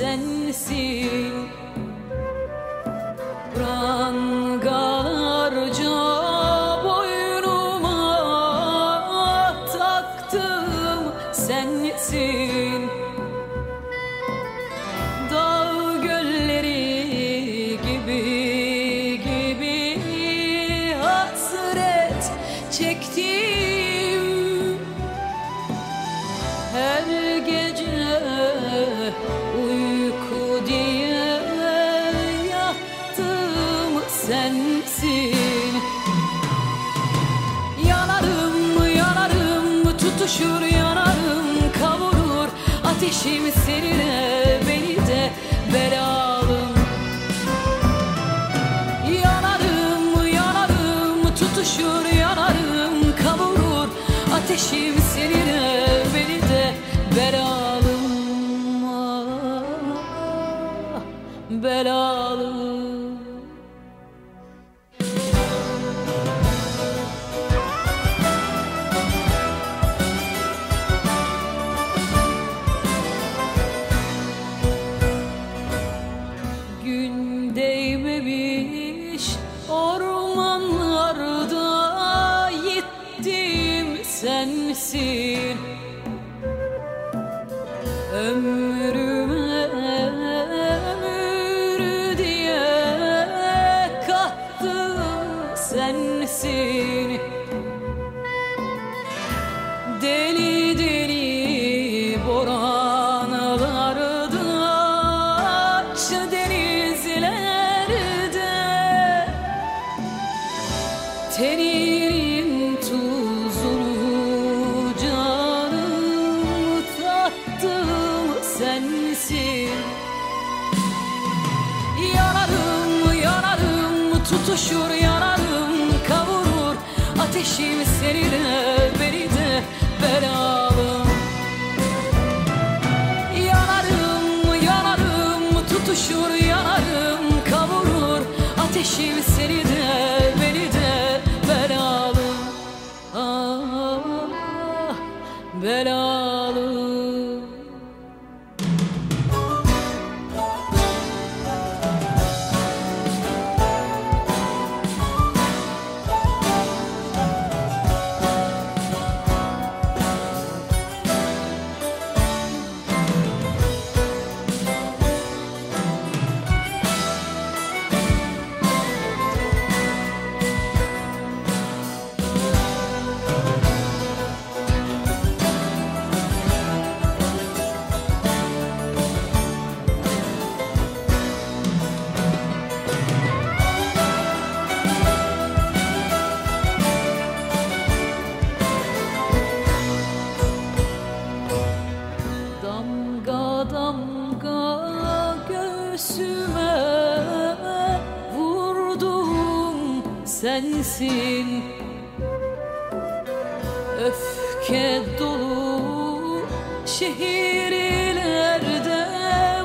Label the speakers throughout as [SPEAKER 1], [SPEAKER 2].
[SPEAKER 1] sensin. Prangalarca boynuma taktım sensin. Dağ gölleri gibi gibi hasret çektim sensin. Yanarım yanarım tutuşur yanarım kavurur. Ateşim seninle beni de belalım. Yanarım yanarım tutuşur yanarım kavurur. Ateşim seninle beni de belalım. Ah, Belalım sensin Ömrüme ömür diye kattım sensin Ateşim seninle beni de belalım Yanarım yanarım tutuşur yanarım kavurur. Ateşim seni de beni de belalım Ah belalım göğsüme vurdum sensin. Öfke dolu şehirlerde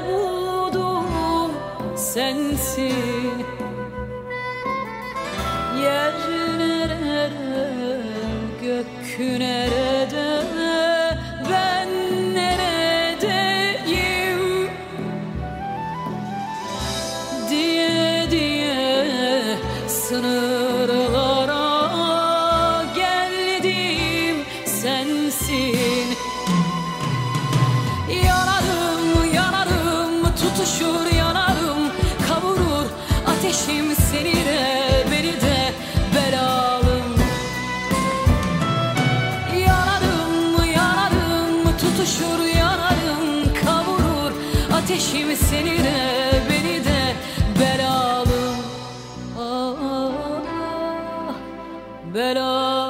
[SPEAKER 1] buldum sensin sınırlara belalım Ah belalım